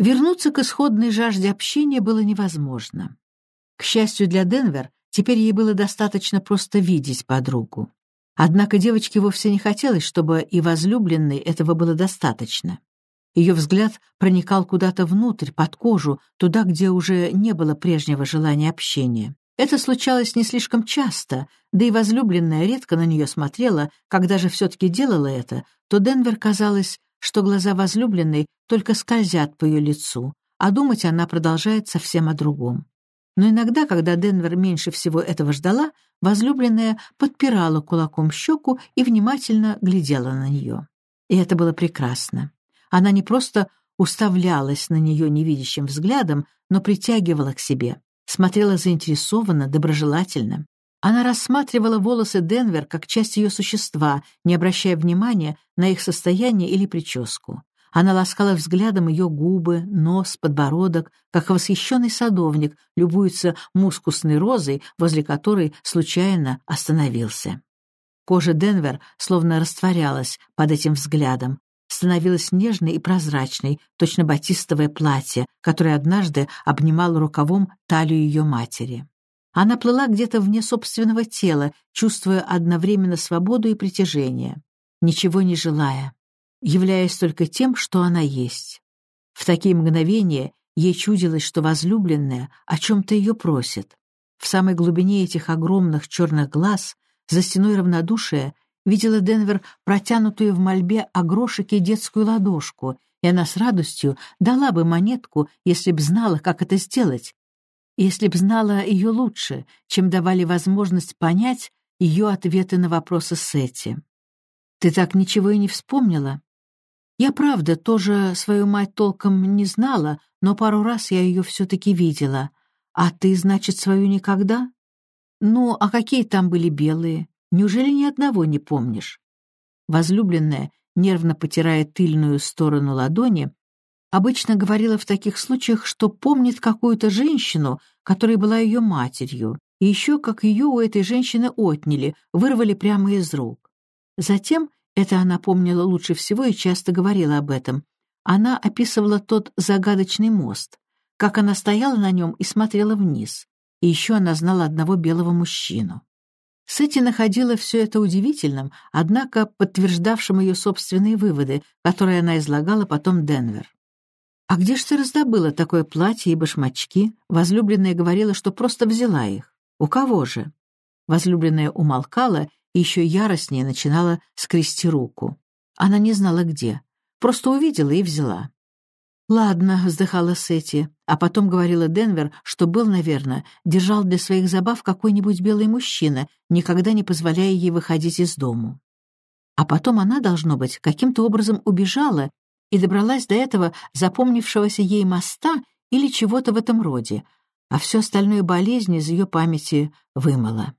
Вернуться к исходной жажде общения было невозможно. К счастью для Денвер, теперь ей было достаточно просто видеть подругу. Однако девочке вовсе не хотелось, чтобы и возлюбленной этого было достаточно. Ее взгляд проникал куда-то внутрь, под кожу, туда, где уже не было прежнего желания общения. Это случалось не слишком часто, да и возлюбленная редко на нее смотрела, когда же все-таки делала это, то Денвер казалось, что глаза возлюбленной только скользят по ее лицу, а думать она продолжает совсем о другом. Но иногда, когда Денвер меньше всего этого ждала, возлюбленная подпирала кулаком щеку и внимательно глядела на нее. И это было прекрасно. Она не просто уставлялась на нее невидящим взглядом, но притягивала к себе, смотрела заинтересованно, доброжелательно. Она рассматривала волосы Денвер как часть ее существа, не обращая внимания на их состояние или прическу. Она ласкала взглядом ее губы, нос, подбородок, как восхищенный садовник любуется мускусной розой, возле которой случайно остановился. Кожа Денвер словно растворялась под этим взглядом, становилась нежной и прозрачной, точно батистовое платье, которое однажды обнимало рукавом талию ее матери. Она плыла где-то вне собственного тела, чувствуя одновременно свободу и притяжение, ничего не желая являясь только тем, что она есть. В такие мгновения ей чудилось, что возлюбленная о чем-то ее просит. В самой глубине этих огромных черных глаз, за стеной равнодушия, видела Денвер протянутую в мольбе огрошек и детскую ладошку, и она с радостью дала бы монетку, если б знала, как это сделать, если б знала ее лучше, чем давали возможность понять ее ответы на вопросы Сети. «Ты так ничего и не вспомнила?» Я, правда, тоже свою мать толком не знала, но пару раз я ее все-таки видела. А ты, значит, свою никогда? Ну, а какие там были белые? Неужели ни одного не помнишь? Возлюбленная, нервно потирая тыльную сторону ладони, обычно говорила в таких случаях, что помнит какую-то женщину, которая была ее матерью, и еще как ее у этой женщины отняли, вырвали прямо из рук. Затем это она помнила лучше всего и часто говорила об этом. Она описывала тот загадочный мост, как она стояла на нем и смотрела вниз. И еще она знала одного белого мужчину. Сэти находила все это удивительным, однако подтверждавшим ее собственные выводы, которые она излагала потом Денвер. «А где ж ты раздобыла такое платье и башмачки?» Возлюбленная говорила, что просто взяла их. «У кого же?» Возлюбленная умолкала и еще яростнее начинала скрести руку. Она не знала где, просто увидела и взяла. «Ладно», — вздыхала Сети, а потом говорила Денвер, что был, наверное, держал для своих забав какой-нибудь белый мужчина, никогда не позволяя ей выходить из дому. А потом она, должно быть, каким-то образом убежала и добралась до этого запомнившегося ей моста или чего-то в этом роде, а все остальное болезнь из ее памяти вымыла.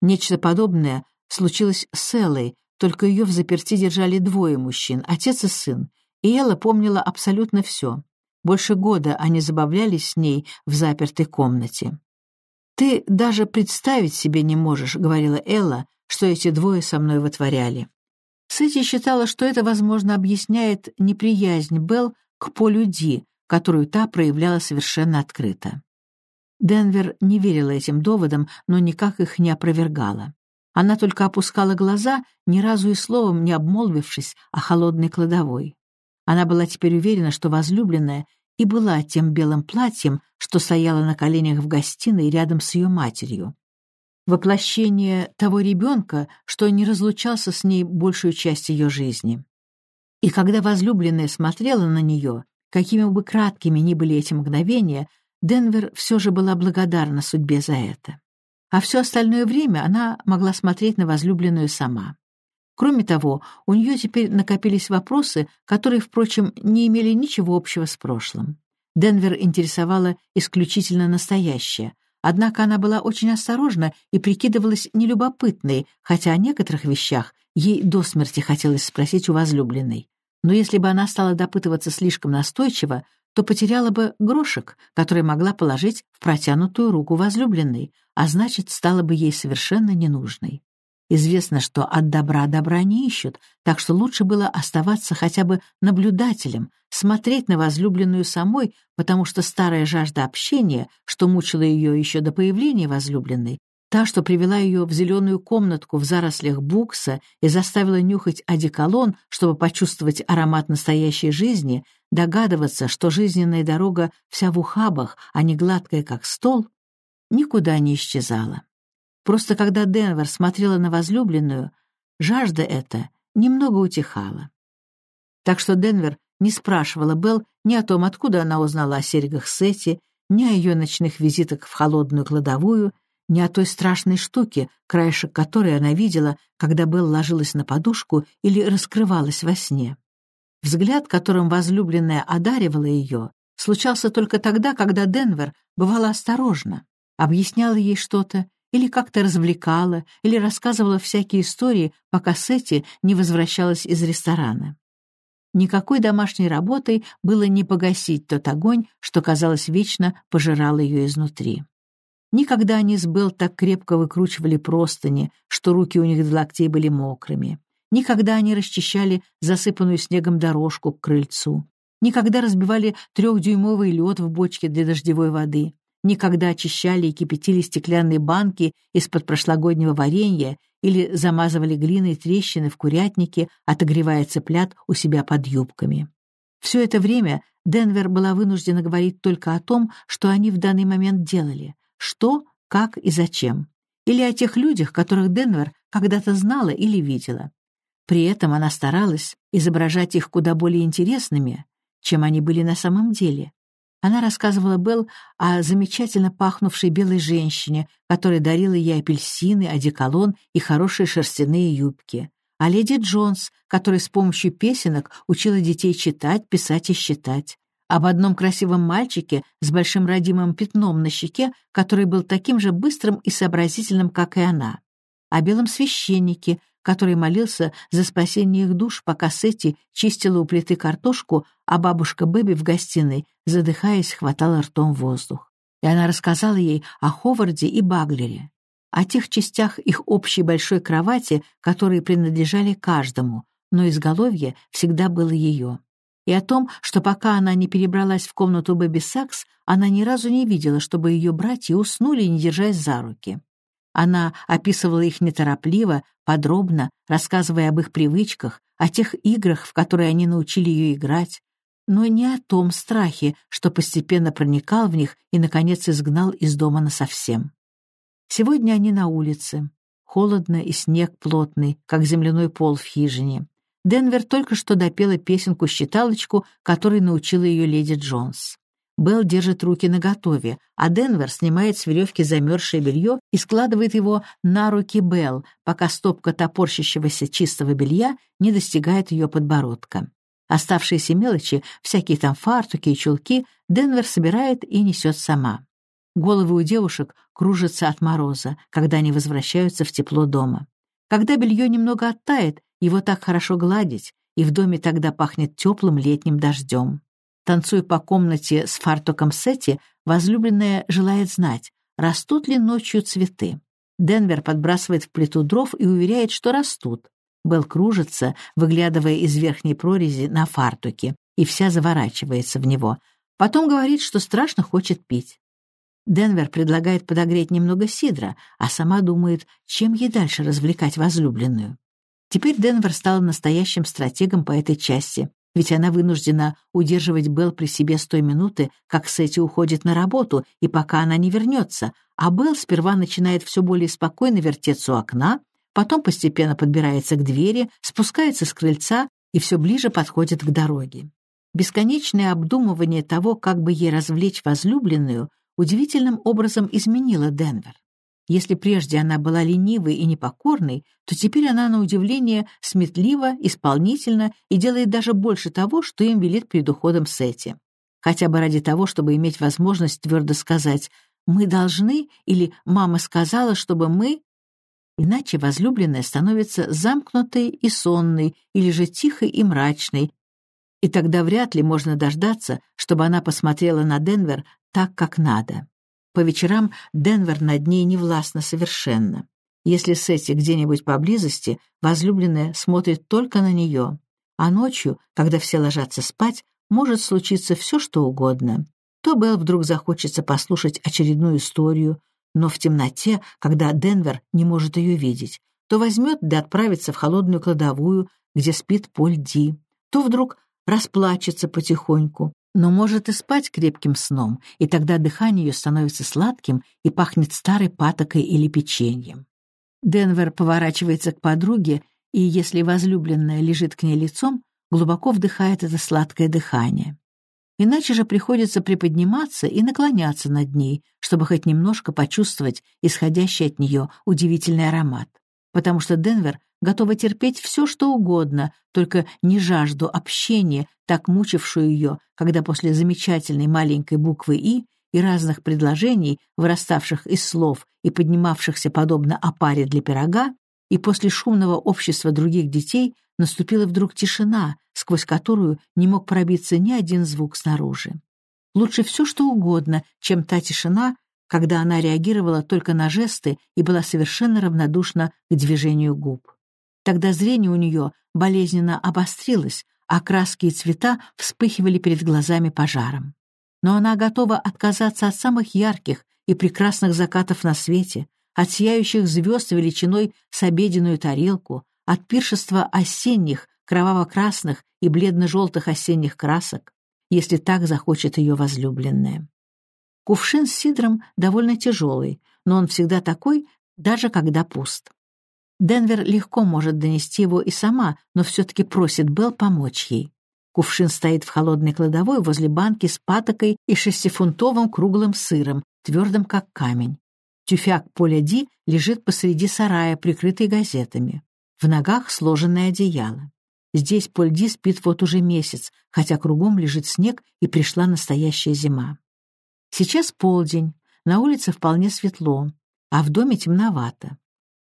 Нечто подобное случилось с Эллой, только ее в заперти держали двое мужчин, отец и сын, и Элла помнила абсолютно все. Больше года они забавлялись с ней в запертой комнате. «Ты даже представить себе не можешь», — говорила Элла, что эти двое со мной вытворяли. Сэти считала, что это, возможно, объясняет неприязнь Белл к Полю Ди, которую та проявляла совершенно открыто. Денвер не верила этим доводам, но никак их не опровергала. Она только опускала глаза, ни разу и словом не обмолвившись о холодной кладовой. Она была теперь уверена, что возлюбленная и была тем белым платьем, что стояла на коленях в гостиной рядом с ее матерью. Воплощение того ребенка, что не разлучался с ней большую часть ее жизни. И когда возлюбленная смотрела на нее, какими бы краткими ни были эти мгновения, Денвер все же была благодарна судьбе за это а все остальное время она могла смотреть на возлюбленную сама. Кроме того, у нее теперь накопились вопросы, которые, впрочем, не имели ничего общего с прошлым. Денвер интересовала исключительно настоящее, однако она была очень осторожна и прикидывалась нелюбопытной, хотя о некоторых вещах ей до смерти хотелось спросить у возлюбленной. Но если бы она стала допытываться слишком настойчиво, то потеряла бы грошек, который могла положить в протянутую руку возлюбленной, а значит, стала бы ей совершенно ненужной. Известно, что от добра добра не ищут, так что лучше было оставаться хотя бы наблюдателем, смотреть на возлюбленную самой, потому что старая жажда общения, что мучила ее еще до появления возлюбленной, та, что привела ее в зеленую комнатку в зарослях букса и заставила нюхать одеколон, чтобы почувствовать аромат настоящей жизни, догадываться, что жизненная дорога вся в ухабах, а не гладкая, как стол, никуда не исчезала. Просто когда Денвер смотрела на возлюбленную, жажда эта немного утихала. Так что Денвер не спрашивала Белл ни о том, откуда она узнала о серьгах Сети, ни о ее ночных визитах в холодную кладовую, ни о той страшной штуке, краешек которой она видела, когда Белл ложилась на подушку или раскрывалась во сне. Взгляд, которым возлюбленная одаривала ее, случался только тогда, когда Денвер бывала осторожна, объясняла ей что-то или как-то развлекала, или рассказывала всякие истории, пока Сетти не возвращалась из ресторана. Никакой домашней работой было не погасить тот огонь, что, казалось, вечно пожирал ее изнутри. Никогда они с Белл так крепко выкручивали простыни, что руки у них до локтей были мокрыми. Никогда они расчищали засыпанную снегом дорожку к крыльцу. Никогда разбивали трехдюймовый лед в бочке для дождевой воды никогда очищали и кипятили стеклянные банки из-под прошлогоднего варенья или замазывали глиной трещины в курятнике, отогревая цыплят у себя под юбками. Все это время Денвер была вынуждена говорить только о том, что они в данный момент делали, что, как и зачем, или о тех людях, которых Денвер когда-то знала или видела. При этом она старалась изображать их куда более интересными, чем они были на самом деле, она рассказывала Белл о замечательно пахнувшей белой женщине, которая дарила ей апельсины, одеколон и хорошие шерстяные юбки. О леди Джонс, которая с помощью песенок учила детей читать, писать и считать. Об одном красивом мальчике с большим родимым пятном на щеке, который был таким же быстрым и сообразительным, как и она. О белом священнике, который молился за спасение их душ, пока Сетти чистила у плиты картошку, а бабушка Бэби в гостиной, задыхаясь, хватала ртом воздух. И она рассказала ей о Ховарде и Баглере, о тех частях их общей большой кровати, которые принадлежали каждому, но изголовье всегда было ее. И о том, что пока она не перебралась в комнату Бэби Сакс, она ни разу не видела, чтобы ее братья уснули, не держась за руки. Она описывала их неторопливо, подробно, рассказывая об их привычках, о тех играх, в которые они научили ее играть, но не о том страхе, что постепенно проникал в них и, наконец, изгнал из дома насовсем. Сегодня они на улице. Холодно и снег плотный, как земляной пол в хижине. Денвер только что допела песенку-считалочку, которой научила ее леди Джонс. Белл держит руки наготове, а Денвер снимает с веревки замерзшее белье и складывает его на руки Белл, пока стопка топорщащегося чистого белья не достигает ее подбородка. Оставшиеся мелочи, всякие там фартуки и чулки, Денвер собирает и несет сама. Головы у девушек кружатся от мороза, когда они возвращаются в тепло дома. Когда белье немного оттает, его так хорошо гладить, и в доме тогда пахнет теплым летним дождем. Танцуя по комнате с фартуком Сетти, возлюбленная желает знать, растут ли ночью цветы. Денвер подбрасывает в плиту дров и уверяет, что растут. Белл кружится, выглядывая из верхней прорези на фартуке, и вся заворачивается в него. Потом говорит, что страшно хочет пить. Денвер предлагает подогреть немного сидра, а сама думает, чем ей дальше развлекать возлюбленную. Теперь Денвер стала настоящим стратегом по этой части ведь она вынуждена удерживать Белл при себе с той минуты, как Сетти уходит на работу, и пока она не вернется, а Белл сперва начинает все более спокойно вертеться у окна, потом постепенно подбирается к двери, спускается с крыльца и все ближе подходит к дороге. Бесконечное обдумывание того, как бы ей развлечь возлюбленную, удивительным образом изменило Денвер. Если прежде она была ленивой и непокорной, то теперь она, на удивление, сметлива, исполнительна и делает даже больше того, что им велит перед уходом Сети. Хотя бы ради того, чтобы иметь возможность твердо сказать «мы должны» или «мама сказала, чтобы мы…» Иначе возлюбленная становится замкнутой и сонной, или же тихой и мрачной, и тогда вряд ли можно дождаться, чтобы она посмотрела на Денвер так, как надо. По вечерам Денвер над ней не властна совершенно. Если Сетти где-нибудь поблизости, возлюбленная смотрит только на нее. А ночью, когда все ложатся спать, может случиться все, что угодно. То Белл вдруг захочется послушать очередную историю, но в темноте, когда Денвер не может ее видеть, то возьмет да отправится в холодную кладовую, где спит Поль Ди, то вдруг расплачется потихоньку, но может и спать крепким сном, и тогда дыхание ее становится сладким и пахнет старой патокой или печеньем. Денвер поворачивается к подруге, и если возлюбленная лежит к ней лицом, глубоко вдыхает это сладкое дыхание. Иначе же приходится приподниматься и наклоняться над ней, чтобы хоть немножко почувствовать исходящий от нее удивительный аромат. Потому что Денвер готова терпеть все, что угодно, только не жажду общения, так мучившую ее, когда после замечательной маленькой буквы «и» и разных предложений, выраставших из слов и поднимавшихся подобно опаре для пирога, и после шумного общества других детей наступила вдруг тишина, сквозь которую не мог пробиться ни один звук снаружи. Лучше все, что угодно, чем та тишина, когда она реагировала только на жесты и была совершенно равнодушна к движению губ. Тогда зрение у нее болезненно обострилось, а краски и цвета вспыхивали перед глазами пожаром. Но она готова отказаться от самых ярких и прекрасных закатов на свете, от сияющих звезд величиной с обеденную тарелку, от пиршества осенних, кроваво-красных и бледно-желтых осенних красок, если так захочет ее возлюбленная. Кувшин с сидром довольно тяжелый, но он всегда такой, даже когда пуст. Денвер легко может донести его и сама, но все-таки просит Белл помочь ей. Кувшин стоит в холодной кладовой возле банки с патокой и шестифунтовым круглым сыром, твердым как камень. Тюфяк Поля Ди лежит посреди сарая, прикрытый газетами. В ногах сложенное одеяло. Здесь Поль Ди спит вот уже месяц, хотя кругом лежит снег и пришла настоящая зима. Сейчас полдень, на улице вполне светло, а в доме темновато.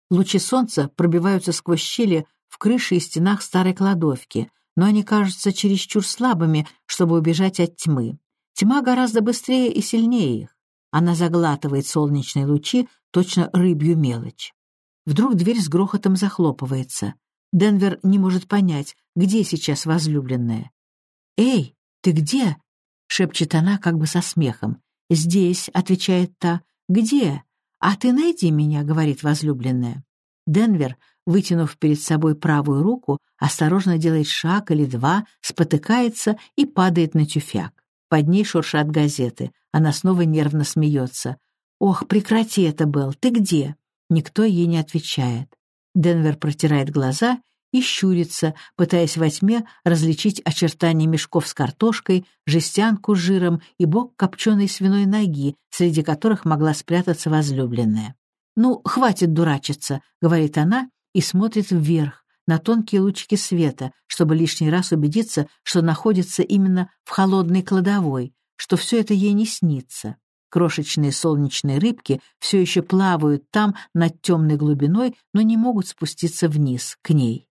Лучи солнца пробиваются сквозь щели в крыше и стенах старой кладовки, но они кажутся чересчур слабыми, чтобы убежать от тьмы. Тьма гораздо быстрее и сильнее их. Она заглатывает солнечные лучи, точно рыбью мелочь. Вдруг дверь с грохотом захлопывается. Денвер не может понять, где сейчас возлюбленная. «Эй, ты где?» — шепчет она как бы со смехом. «Здесь», — отвечает та. «Где?» «А ты найди меня», — говорит возлюбленная. Денвер, вытянув перед собой правую руку, осторожно делает шаг или два, спотыкается и падает на тюфяк. Под ней шуршат газеты. Она снова нервно смеется. «Ох, прекрати это, Белл, ты где?» Никто ей не отвечает. Денвер протирает глаза и щурится, пытаясь во тьме различить очертания мешков с картошкой, жестянку с жиром и бок копченой свиной ноги, среди которых могла спрятаться возлюбленная. «Ну, хватит дурачиться», — говорит она и смотрит вверх, на тонкие лучики света, чтобы лишний раз убедиться, что находится именно в холодной кладовой, что все это ей не снится. Крошечные солнечные рыбки все еще плавают там над темной глубиной, но не могут спуститься вниз, к ней.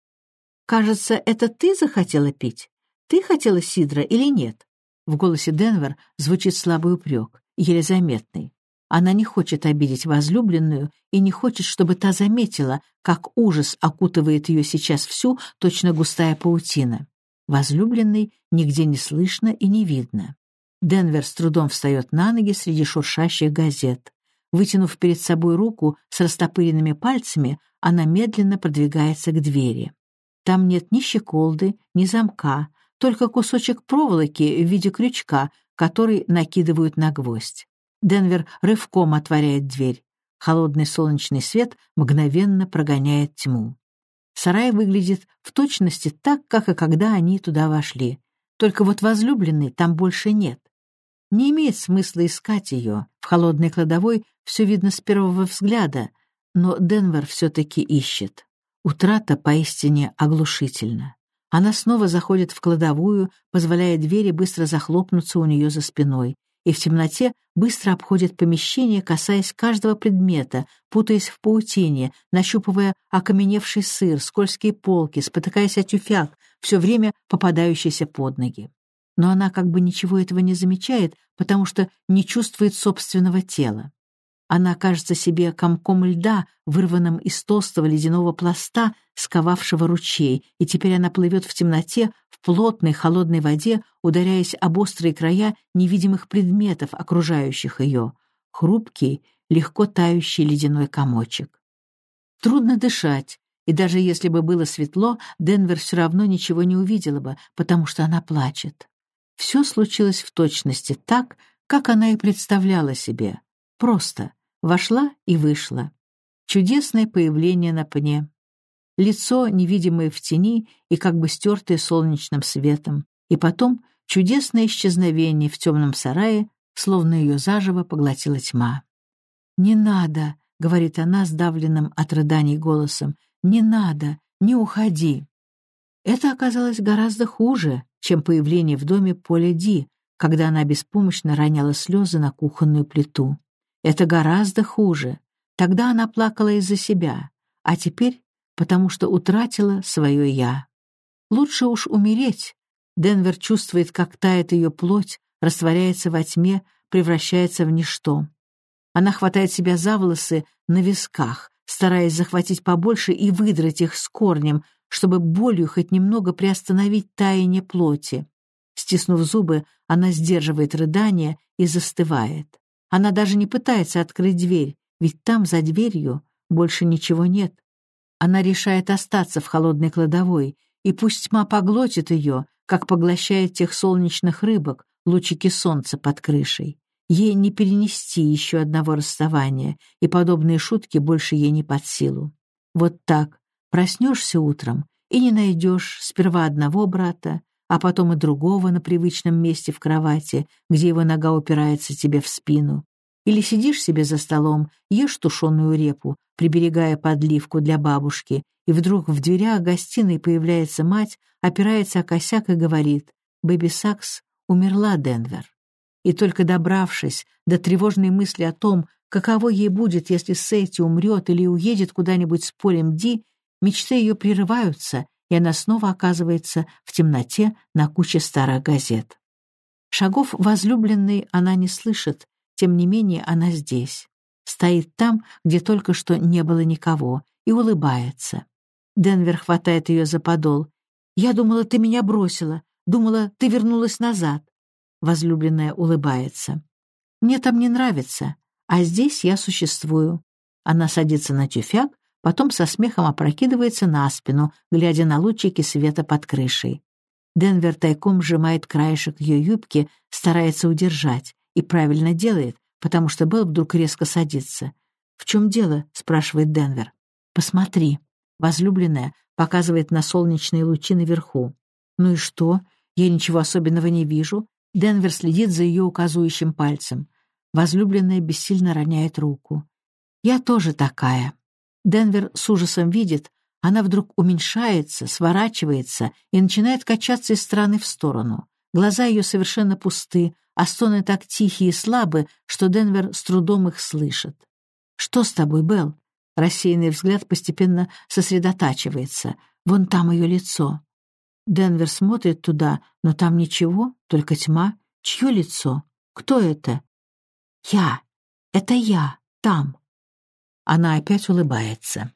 «Кажется, это ты захотела пить? Ты хотела сидра или нет?» В голосе Денвер звучит слабый упрек, еле заметный. Она не хочет обидеть возлюбленную и не хочет, чтобы та заметила, как ужас окутывает ее сейчас всю, точно густая паутина. Возлюбленной нигде не слышно и не видно. Денвер с трудом встает на ноги среди шуршащих газет. Вытянув перед собой руку с растопыренными пальцами, она медленно продвигается к двери. Там нет ни щеколды, ни замка, только кусочек проволоки в виде крючка, который накидывают на гвоздь. Денвер рывком отворяет дверь. Холодный солнечный свет мгновенно прогоняет тьму. Сарай выглядит в точности так, как и когда они туда вошли. Только вот возлюбленной там больше нет. Не имеет смысла искать ее. В холодной кладовой все видно с первого взгляда, но Денвер все-таки ищет. Утрата поистине оглушительна. Она снова заходит в кладовую, позволяя двери быстро захлопнуться у нее за спиной, и в темноте быстро обходит помещение, касаясь каждого предмета, путаясь в паутине, нащупывая окаменевший сыр, скользкие полки, спотыкаясь о тюфяк, все время попадающийся под ноги. Но она как бы ничего этого не замечает, потому что не чувствует собственного тела. Она кажется себе комком льда, вырванным из толстого ледяного пласта, сковавшего ручей, и теперь она плывет в темноте, в плотной холодной воде, ударяясь об острые края невидимых предметов, окружающих ее. Хрупкий, легко тающий ледяной комочек. Трудно дышать, и даже если бы было светло, Денвер все равно ничего не увидела бы, потому что она плачет. Все случилось в точности так, как она и представляла себе. Просто вошла и вышла. Чудесное появление на пне. Лицо, невидимое в тени и как бы стертое солнечным светом. И потом чудесное исчезновение в темном сарае, словно ее заживо поглотила тьма. «Не надо», — говорит она сдавленным от рыданий голосом, «не надо, не уходи». Это оказалось гораздо хуже, чем появление в доме Поля Ди, когда она беспомощно роняла слезы на кухонную плиту. Это гораздо хуже. Тогда она плакала из-за себя, а теперь потому что утратила свое «я». Лучше уж умереть. Денвер чувствует, как тает ее плоть, растворяется во тьме, превращается в ничто. Она хватает себя за волосы на висках, стараясь захватить побольше и выдрать их с корнем, чтобы болью хоть немного приостановить таяние плоти. Стиснув зубы, она сдерживает рыдание и застывает. Она даже не пытается открыть дверь, ведь там, за дверью, больше ничего нет. Она решает остаться в холодной кладовой, и пусть тьма поглотит ее, как поглощает тех солнечных рыбок, лучики солнца под крышей. Ей не перенести еще одного расставания, и подобные шутки больше ей не под силу. Вот так проснешься утром и не найдешь сперва одного брата, а потом и другого на привычном месте в кровати, где его нога упирается тебе в спину. Или сидишь себе за столом, ешь тушеную репу, приберегая подливку для бабушки, и вдруг в дверях гостиной появляется мать, опирается о косяк и говорит «Бэби Сакс умерла, Денвер». И только добравшись до тревожной мысли о том, каково ей будет, если Сейти умрет или уедет куда-нибудь с полем Ди, мечты ее прерываются, и она снова оказывается в темноте на куче старых газет. Шагов возлюбленной она не слышит, тем не менее она здесь. Стоит там, где только что не было никого, и улыбается. Денвер хватает ее за подол. «Я думала, ты меня бросила. Думала, ты вернулась назад». Возлюбленная улыбается. «Мне там не нравится, а здесь я существую». Она садится на тюфяк, потом со смехом опрокидывается на спину, глядя на лучики света под крышей. Денвер тайком сжимает краешек ее юбки, старается удержать, и правильно делает, потому что Белл вдруг резко садится. «В чем дело?» — спрашивает Денвер. «Посмотри». Возлюбленная показывает на солнечные лучи наверху. «Ну и что? Я ничего особенного не вижу». Денвер следит за ее указывающим пальцем. Возлюбленная бессильно роняет руку. «Я тоже такая». Денвер с ужасом видит, она вдруг уменьшается, сворачивается и начинает качаться из стороны в сторону. Глаза ее совершенно пусты, а стоны так тихие и слабы, что Денвер с трудом их слышит. «Что с тобой, Белл?» Рассеянный взгляд постепенно сосредотачивается. Вон там ее лицо. Денвер смотрит туда, но там ничего, только тьма. Чье лицо? Кто это? «Я! Это я! Там!» Она опять улыбается.